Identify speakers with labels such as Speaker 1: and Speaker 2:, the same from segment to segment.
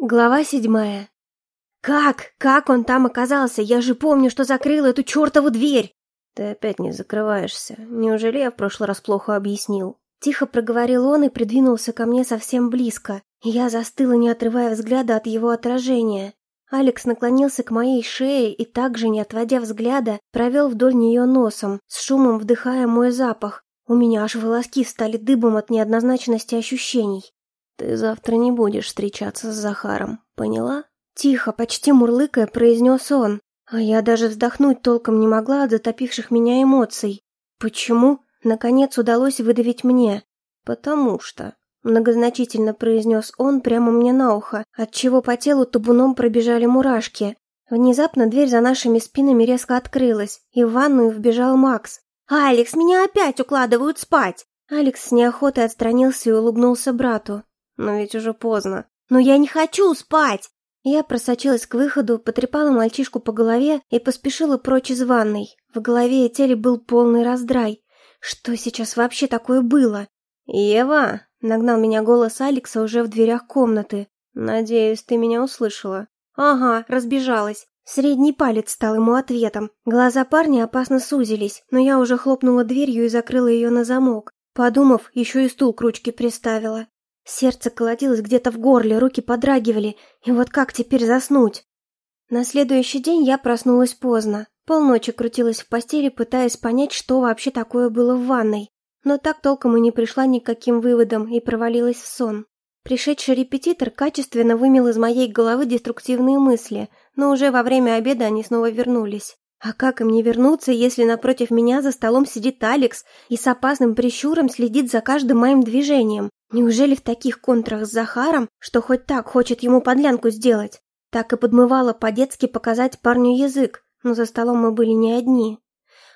Speaker 1: Глава седьмая. «Как? Как он там оказался? Я же помню, что закрыла эту чертову дверь!»
Speaker 2: «Ты опять не закрываешься. Неужели я в прошлый раз плохо объяснил?»
Speaker 1: Тихо проговорил он и придвинулся ко мне совсем близко. Я застыла, не отрывая взгляда от его отражения. Алекс наклонился к моей шее и также, не отводя взгляда, провел вдоль нее носом, с шумом вдыхая мой запах. У меня аж волоски стали дыбом от неоднозначности ощущений.
Speaker 2: «Ты завтра не будешь встречаться с Захаром, поняла?»
Speaker 1: Тихо, почти мурлыкая, произнес он, а я даже вздохнуть толком не могла от затопивших меня эмоций. «Почему?» — наконец удалось выдавить мне.
Speaker 2: «Потому что...»
Speaker 1: — многозначительно произнес он прямо мне на ухо, отчего по телу табуном пробежали мурашки. Внезапно дверь за нашими спинами резко открылась, и в ванную вбежал Макс. «Алекс, меня опять укладывают спать!» Алекс с неохотой отстранился и улыбнулся брату.
Speaker 2: Но ведь уже поздно.
Speaker 1: Но я не хочу спать! Я просочилась к выходу, потрепала мальчишку по голове и поспешила прочь из ванной. В голове и теле был полный раздрай. Что сейчас вообще такое было?
Speaker 2: «Ева!» — нагнал меня голос Алекса уже в дверях комнаты.
Speaker 1: «Надеюсь, ты меня услышала». «Ага, разбежалась». Средний палец стал ему ответом. Глаза парня опасно сузились, но я уже хлопнула дверью и закрыла ее на замок. Подумав, еще и стул к ручке приставила. Сердце колотилось где-то в горле, руки подрагивали, и вот как теперь заснуть? На следующий день я проснулась поздно. Полночи крутилась в постели, пытаясь понять, что вообще такое было в ванной. Но так толком и не пришла ни к каким выводам и провалилась в сон. Пришедший репетитор качественно вымел из моей головы деструктивные мысли, но уже во время обеда они снова вернулись. А как им не вернуться, если напротив меня за столом сидит Алекс и с опасным прищуром следит за каждым моим движением? Неужели в таких контрах с Захаром, что хоть так хочет ему подлянку сделать? Так и подмывало по-детски показать парню язык, но за столом мы были не одни.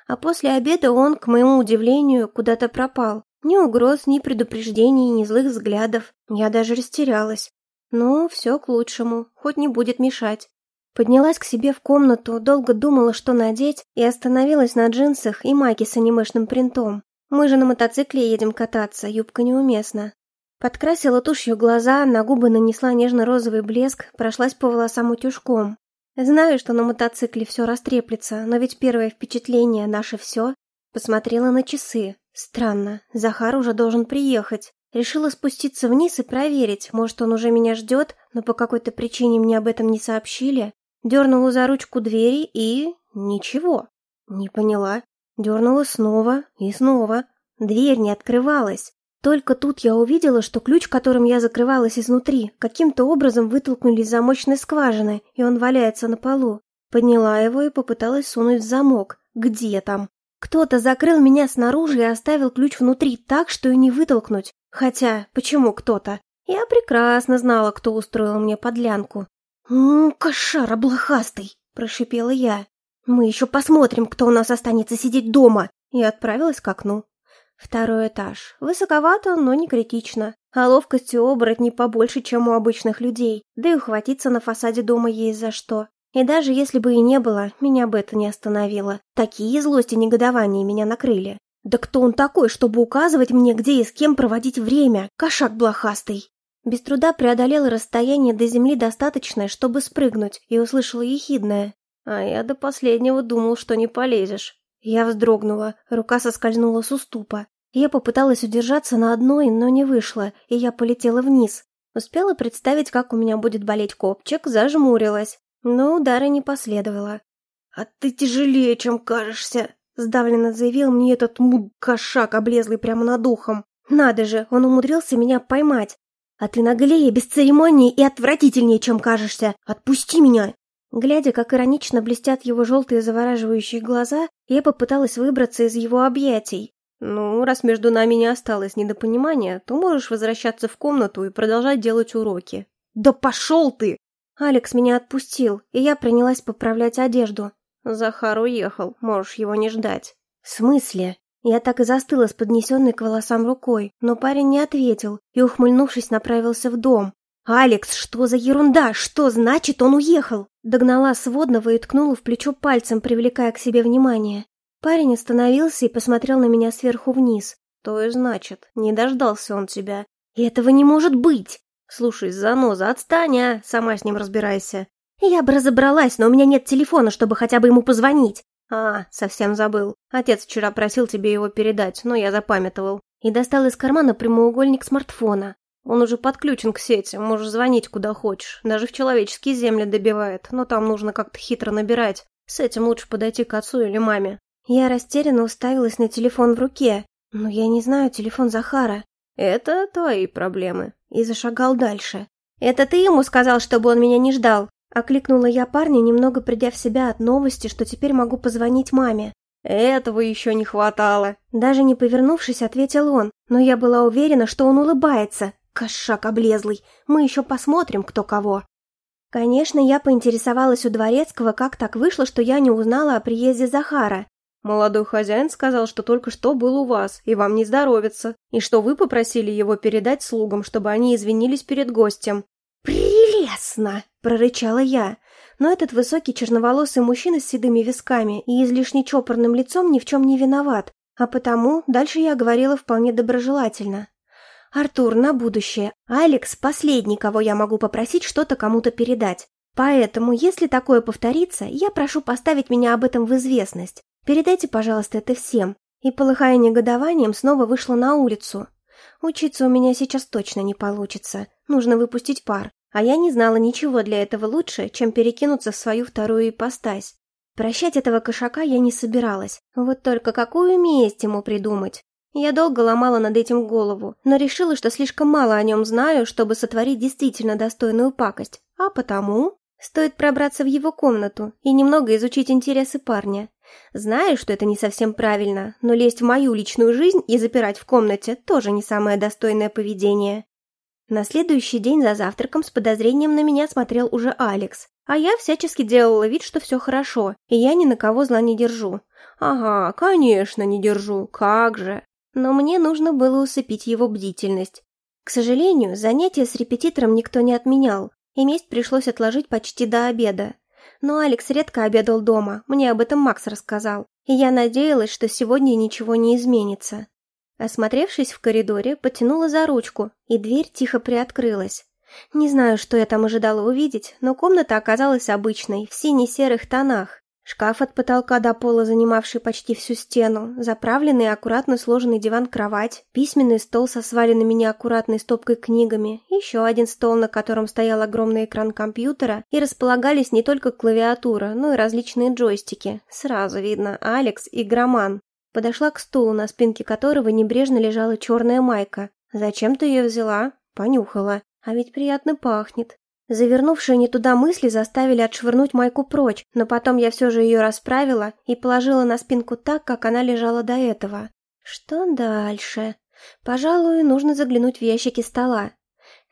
Speaker 1: А после обеда он, к моему удивлению, куда-то пропал. Ни угроз, ни предупреждений, ни злых взглядов. Я даже растерялась. Ну, все к лучшему, хоть не будет мешать. Поднялась к себе в комнату, долго думала, что надеть, и остановилась на джинсах и майке с анимешным принтом. Мы же на мотоцикле едем кататься, юбка неуместна. Подкрасила тушью глаза, на губы нанесла нежно-розовый блеск, прошлась по волосам утюжком. Знаю, что на мотоцикле все растреплется, но ведь первое впечатление — наше все. Посмотрела на часы. Странно, Захар уже должен приехать. Решила спуститься вниз и проверить, может, он уже меня ждет, но по какой-то причине мне об этом не сообщили. Дернула за ручку двери и... ничего. Не поняла. Дернула снова и снова. Дверь не открывалась. Только тут я увидела, что ключ, которым я закрывалась изнутри, каким-то образом вытолкнули из замочной скважины, и он валяется на полу. Подняла его и попыталась сунуть в замок. Где там? Кто-то закрыл меня снаружи и оставил ключ внутри так, что и не вытолкнуть. Хотя, почему кто-то? Я прекрасно знала, кто устроил мне подлянку. «Ну, кошара блохастый!» – прошипела я. «Мы еще посмотрим, кто у нас останется сидеть дома!» И отправилась к окну. Второй этаж. Высоковато, но не критично. А ловкости оборотней побольше, чем у обычных людей. Да и ухватиться на фасаде дома есть за что. И даже если бы и не было, меня бы это не остановило. Такие злости и негодования меня накрыли. Да кто он такой, чтобы указывать мне, где и с кем проводить время? Кошак блохастый. Без труда преодолела расстояние до земли достаточное, чтобы спрыгнуть, и услышала ехидное.
Speaker 2: «А я до последнего думал, что не полезешь».
Speaker 1: Я вздрогнула, рука соскользнула с уступа. Я попыталась удержаться на одной, но не вышло, и я полетела вниз. Успела представить, как у меня будет болеть копчик, зажмурилась. Но удара не последовало.
Speaker 2: «А ты тяжелее, чем кажешься», —
Speaker 1: сдавленно заявил мне этот муд-кошак, облезлый прямо над ухом. «Надо же, он умудрился меня поймать. А ты наглее, без церемонии и отвратительнее, чем кажешься. Отпусти меня!» Глядя, как иронично блестят его желтые завораживающие глаза, я попыталась выбраться из его объятий.
Speaker 2: «Ну, раз между нами не осталось недопонимания, то можешь возвращаться в комнату и продолжать делать уроки».
Speaker 1: «Да пошел ты!» Алекс меня отпустил, и я принялась поправлять одежду.
Speaker 2: «Захар уехал, можешь его не ждать».
Speaker 1: «В смысле?» Я так и застыла с поднесенной к волосам рукой, но парень не ответил и, ухмыльнувшись, направился в дом. «Алекс, что за ерунда? Что значит, он уехал?» Догнала сводного и ткнула в плечо пальцем, привлекая к себе внимание. Парень остановился и посмотрел на меня сверху вниз.
Speaker 2: «То и значит, не дождался он тебя».
Speaker 1: «Этого не может быть!»
Speaker 2: Слушай, заноза, отстань, а, сама с ним разбирайся.
Speaker 1: Я бы разобралась, но у меня нет телефона, чтобы хотя бы ему позвонить.
Speaker 2: А, совсем забыл. Отец вчера просил тебе его передать, но я запамятовал.
Speaker 1: И достал из кармана прямоугольник смартфона.
Speaker 2: Он уже подключен к сети, можешь звонить куда хочешь. Даже в человеческие земли добивает, но там нужно как-то хитро набирать. С этим лучше подойти к отцу или маме.
Speaker 1: Я растерянно уставилась на телефон в руке. Но я не знаю телефон Захара.
Speaker 2: Это твои проблемы.
Speaker 1: И зашагал дальше. Это ты ему сказал, чтобы он меня не ждал? Окликнула я парня, немного придя в себя от новости, что теперь могу позвонить маме.
Speaker 2: Этого еще не хватало.
Speaker 1: Даже не повернувшись, ответил он, но я была уверена, что он улыбается. Кошак облезлый, мы еще посмотрим, кто кого. Конечно, я поинтересовалась у Дворецкого, как так вышло, что я не узнала о приезде Захара.
Speaker 2: Молодой хозяин сказал, что только что был у вас, и вам не здоровится, и что вы попросили его передать слугам, чтобы они извинились перед гостем.
Speaker 1: «Прелестно!» – прорычала я. Но этот высокий черноволосый мужчина с седыми висками и излишне чопорным лицом ни в чем не виноват, а потому дальше я говорила вполне доброжелательно. Артур, на будущее. Алекс – последний, кого я могу попросить что-то кому-то передать. Поэтому, если такое повторится, я прошу поставить меня об этом в известность. Передайте, пожалуйста, это всем. И, полыхая негодованием, снова вышла на улицу. Учиться у меня сейчас точно не получится. Нужно выпустить пар. А я не знала ничего для этого лучше, чем перекинуться в свою вторую ипостась. Прощать этого кошака я не собиралась. Вот только какую месть ему придумать? Я долго ломала над этим голову, но решила, что слишком мало о нем знаю, чтобы сотворить действительно достойную пакость. А потому стоит пробраться в его комнату и немного изучить интересы парня. Знаю, что это не совсем правильно, но лезть в мою личную жизнь и запирать в комнате тоже не самое достойное поведение. На следующий день за завтраком с подозрением на меня смотрел уже Алекс, а я всячески делала вид, что все хорошо, и я ни на кого зла не держу. Ага, конечно, не держу, как же. Но мне нужно было усыпить его бдительность. К сожалению, занятия с репетитором никто не отменял, и месть пришлось отложить почти до обеда. Но Алекс редко обедал дома, мне об этом Макс рассказал, и я надеялась, что сегодня ничего не изменится. Осмотревшись в коридоре, потянула за ручку, и дверь тихо приоткрылась. Не знаю, что я там ожидала увидеть, но комната оказалась обычной, в сине-серых тонах. Шкаф от потолка до пола, занимавший почти всю стену, заправленный и аккуратно сложенный диван-кровать, письменный стол со сваленными неаккуратной стопкой книгами, еще один стол, на котором стоял огромный экран компьютера, и располагались не только клавиатура, но и различные джойстики. Сразу видно, Алекс – игроман. Подошла к стулу, на спинке которого небрежно лежала черная майка. «Зачем ты ее взяла?» Понюхала. «А ведь приятно пахнет». Завернувшие не туда мысли заставили отшвырнуть майку прочь, но потом я все же ее расправила и положила на спинку так, как она лежала до этого. Что дальше? Пожалуй, нужно заглянуть в ящики стола.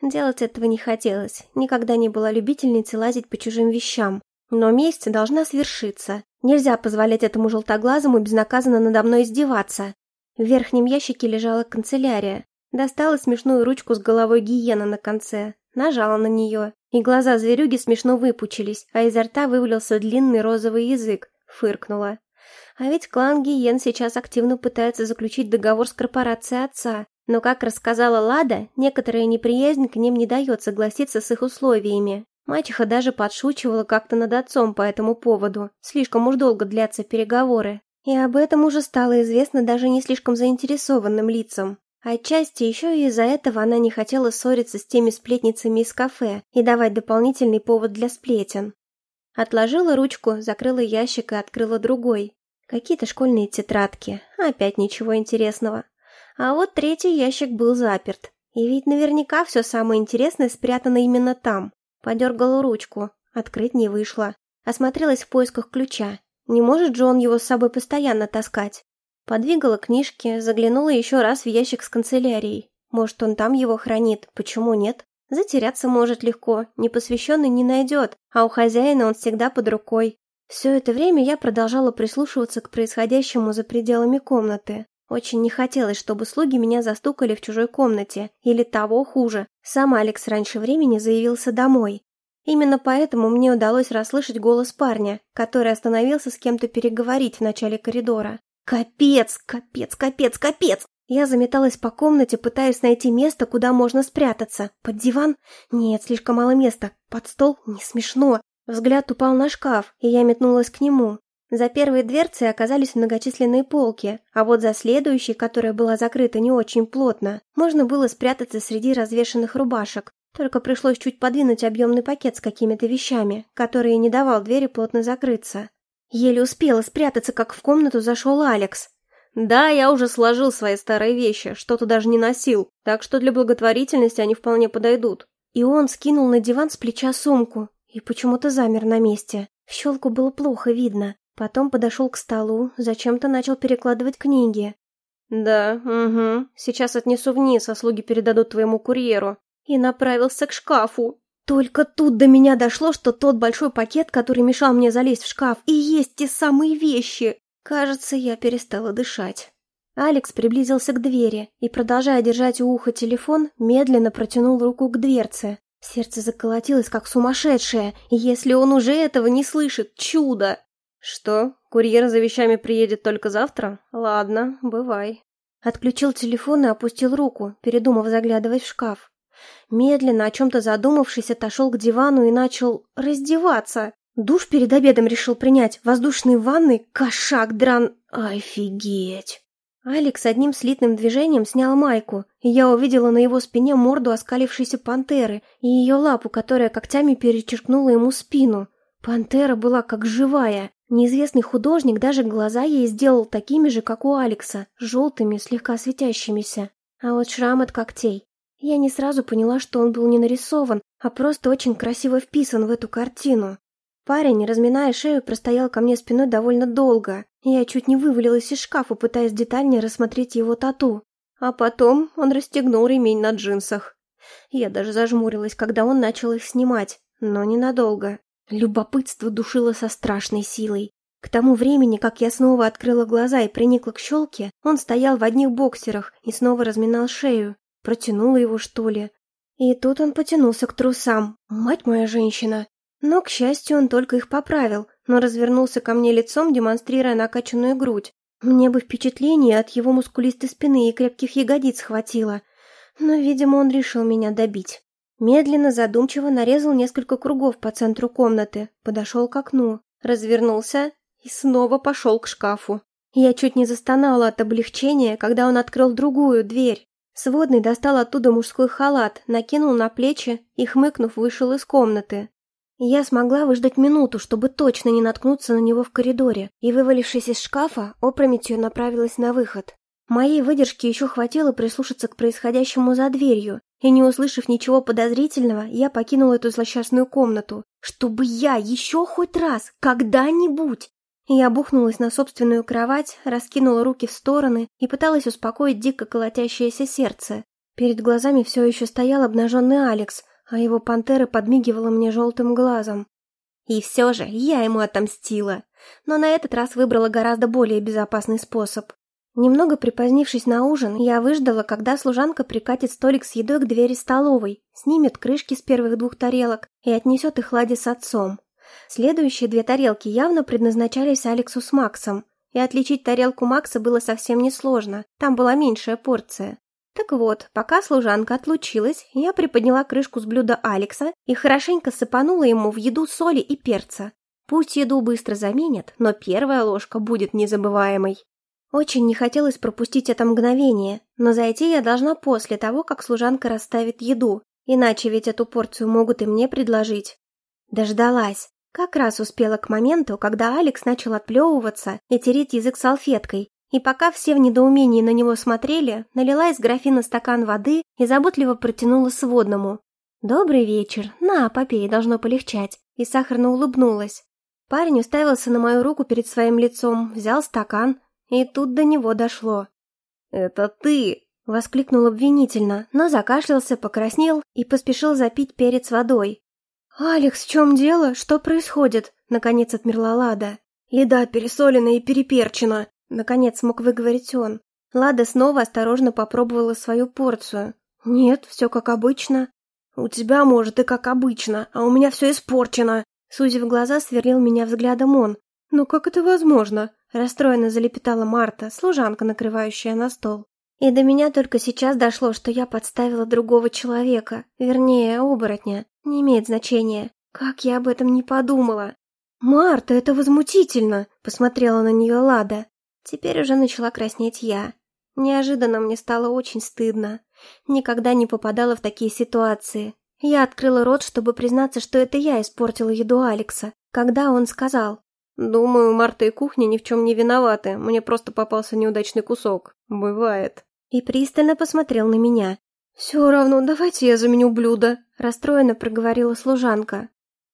Speaker 1: Делать этого не хотелось, никогда не была любительницей лазить по чужим вещам. Но месть должна свершиться. Нельзя позволять этому желтоглазому безнаказанно надо мной издеваться. В верхнем ящике лежала канцелярия. Достала смешную ручку с головой гиена на конце, нажала на нее и глаза зверюги смешно выпучились, а изо рта вывалился длинный розовый язык. Фыркнула. А ведь клан Гиен сейчас активно пытается заключить договор с корпорацией отца. Но, как рассказала Лада, некоторая неприязнь к ним не дает согласиться с их условиями. Мачеха даже подшучивала как-то над отцом по этому поводу. Слишком уж долго длятся переговоры. И об этом уже стало известно даже не слишком заинтересованным лицам. Отчасти еще и из-за этого она не хотела ссориться с теми сплетницами из кафе и давать дополнительный повод для сплетен. Отложила ручку, закрыла ящик и открыла другой. Какие-то школьные тетрадки. Опять ничего интересного. А вот третий ящик был заперт. И ведь наверняка все самое интересное спрятано именно там. Подергала ручку. Открыть не вышло. Осмотрелась в поисках ключа. Не может же он его с собой постоянно таскать? Подвигала книжки, заглянула еще раз в ящик с канцелярией. Может, он там его хранит, почему нет? Затеряться может легко, непосвященный не найдет, а у хозяина он всегда под рукой. Все это время я продолжала прислушиваться к происходящему за пределами комнаты. Очень не хотелось, чтобы слуги меня застукали в чужой комнате, или того хуже, сам Алекс раньше времени заявился домой. Именно поэтому мне удалось расслышать голос парня, который остановился с кем-то переговорить в начале коридора. Капец, капец, капец, капец! Я заметалась по комнате, пытаясь найти место, куда можно спрятаться. Под диван? Нет, слишком мало места. Под стол? Не смешно. Взгляд упал на шкаф, и я метнулась к нему. За первой дверцей оказались многочисленные полки, а вот за следующей, которая была закрыта не очень плотно, можно было спрятаться среди развешанных рубашек. Только пришлось чуть подвинуть объемный пакет с какими-то вещами, который не давал двери плотно закрыться. Еле успела спрятаться, как в комнату зашел Алекс.
Speaker 2: Да, я уже сложил свои старые вещи, что-то даже не носил, так что для благотворительности они вполне подойдут.
Speaker 1: И он скинул на диван с плеча сумку и почему-то замер на месте. В щелку было плохо видно. Потом подошел к столу, зачем-то начал перекладывать книги.
Speaker 2: «Да, угу, сейчас отнесу вниз, а слуги передадут твоему курьеру». И направился к шкафу.
Speaker 1: Только тут до меня дошло, что тот большой пакет, который мешал мне залезть в шкаф, и есть те самые вещи. Кажется, я перестала дышать. Алекс приблизился к двери и, продолжая держать у уха телефон, медленно протянул руку к дверце. Сердце заколотилось, как сумасшедшее, и если он уже этого не слышит, чудо!
Speaker 2: Что, курьер за вещами приедет только завтра? Ладно, бывай.
Speaker 1: Отключил телефон и опустил руку, передумав заглядывать в шкаф. Медленно, о чем-то задумавшись, отошел к дивану и начал раздеваться. Душ перед обедом решил принять, воздушные ванны, кошак дран... Офигеть! Алекс одним слитным движением снял майку, и я увидела на его спине морду оскалившейся пантеры и ее лапу, которая когтями перечеркнула ему спину. Пантера была как живая. Неизвестный художник даже глаза ей сделал такими же, как у Алекса, желтыми, слегка светящимися. А вот шрам от когтей. Я не сразу поняла, что он был не нарисован, а просто очень красиво вписан в эту картину. Парень, разминая шею, простоял ко мне спиной довольно долго. Я чуть не вывалилась из шкафа, пытаясь детальнее рассмотреть его тату. А потом он расстегнул ремень на джинсах. Я даже зажмурилась, когда он начал их снимать, но ненадолго. Любопытство душило со страшной силой. К тому времени, как я снова открыла глаза и приникла к щелке, он стоял в одних боксерах и снова разминал шею. Протянула его, что ли? И тут он потянулся к трусам. Мать моя женщина! Но, к счастью, он только их поправил, но развернулся ко мне лицом, демонстрируя накачанную грудь. Мне бы впечатление от его мускулистой спины и крепких ягодиц хватило. Но, видимо, он решил меня добить. Медленно, задумчиво нарезал несколько кругов по центру комнаты, подошел к окну, развернулся и снова пошел к шкафу. Я чуть не застонала от облегчения, когда он открыл другую дверь. Сводный достал оттуда мужской халат, накинул на плечи и, хмыкнув, вышел из комнаты. Я смогла выждать минуту, чтобы точно не наткнуться на него в коридоре, и, вывалившись из шкафа, опрометью направилась на выход. Моей выдержки еще хватило прислушаться к происходящему за дверью, и, не услышав ничего подозрительного, я покинула эту злосчастную комнату, чтобы я еще хоть раз, когда-нибудь... Я бухнулась на собственную кровать, раскинула руки в стороны и пыталась успокоить дико колотящееся сердце. Перед глазами все еще стоял обнаженный Алекс, а его пантера подмигивала мне желтым глазом. И все же я ему отомстила, но на этот раз выбрала гораздо более безопасный способ. Немного припозднившись на ужин, я выждала, когда служанка прикатит столик с едой к двери столовой, снимет крышки с первых двух тарелок и отнесет их Ладе с отцом. Следующие две тарелки явно предназначались Алексу с Максом, и отличить тарелку Макса было совсем несложно, там была меньшая порция. Так вот, пока служанка отлучилась, я приподняла крышку с блюда Алекса и хорошенько сыпанула ему в еду соли и перца. Пусть еду быстро заменят, но первая ложка будет незабываемой. Очень не хотелось пропустить это мгновение, но зайти я должна после того, как служанка расставит еду, иначе ведь эту порцию могут и мне предложить. Дождалась. Как раз успела к моменту, когда Алекс начал отплевываться и тереть язык салфеткой, и пока все в недоумении на него смотрели, налила из графина стакан воды и заботливо протянула сводному. «Добрый вечер. На, попей, должно полегчать». И сахарно улыбнулась. Парень уставился на мою руку перед своим лицом, взял стакан, и тут до него дошло.
Speaker 2: «Это ты!»
Speaker 1: — воскликнул обвинительно, но закашлялся, покраснел и поспешил запить перец водой. «Алекс, в чем дело? Что происходит?» — наконец отмерла Лада.
Speaker 2: «Еда пересолена и переперчена»,
Speaker 1: Наконец смог выговорить он. Лада снова осторожно попробовала свою порцию. «Нет, все как обычно».
Speaker 2: «У тебя, может, и как обычно, а у меня все испорчено!»
Speaker 1: Сузив глаза, сверлил меня взглядом он. «Ну как это возможно?» Расстроенно залепетала Марта, служанка, накрывающая на стол. И до меня только сейчас дошло, что я подставила другого человека, вернее, оборотня. Не имеет значения. Как я об этом не подумала. «Марта, это возмутительно!» — посмотрела на нее Лада. Теперь уже начала краснеть я. Неожиданно мне стало очень стыдно. Никогда не попадала в такие ситуации. Я открыла рот, чтобы признаться, что это я испортила еду Алекса, когда он сказал.
Speaker 2: «Думаю, Марта и кухня ни в чем не виноваты. Мне просто попался неудачный кусок. Бывает».
Speaker 1: И пристально посмотрел на меня.
Speaker 2: «Все равно, давайте я заменю блюдо», —
Speaker 1: расстроенно проговорила служанка.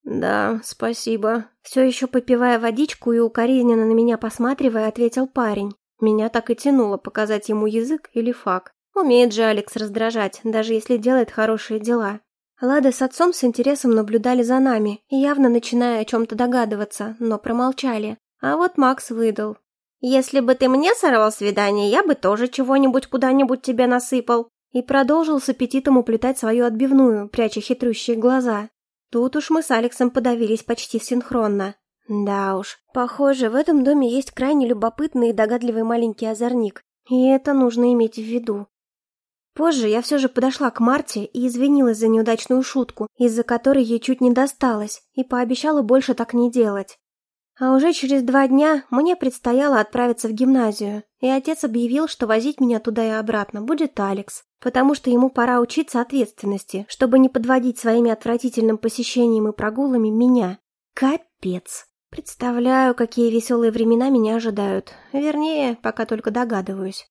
Speaker 2: «Да, спасибо», —
Speaker 1: все еще попивая водичку и укоризненно на меня посматривая, ответил парень. Меня так и тянуло показать ему язык или факт. Умеет же Алекс раздражать, даже если делает хорошие дела. Лада с отцом с интересом наблюдали за нами, явно начиная о чем-то догадываться, но промолчали. А вот Макс выдал. «Если бы ты мне сорвал свидание, я бы тоже чего-нибудь куда-нибудь тебе насыпал». И продолжил с аппетитом уплетать свою отбивную, пряча хитрющие глаза. Тут уж мы с Алексом подавились почти синхронно. Да уж, похоже, в этом доме есть крайне любопытный и догадливый маленький озорник, и это нужно иметь в виду. Позже я все же подошла к Марте и извинилась за неудачную шутку, из-за которой ей чуть не досталось, и пообещала больше так не делать. А уже через два дня мне предстояло отправиться в гимназию, и отец объявил, что возить меня туда и обратно будет Алекс, потому что ему пора учиться ответственности, чтобы не подводить своими отвратительным посещением и прогулами меня. Капец! Представляю, какие веселые времена меня ожидают. Вернее, пока только догадываюсь.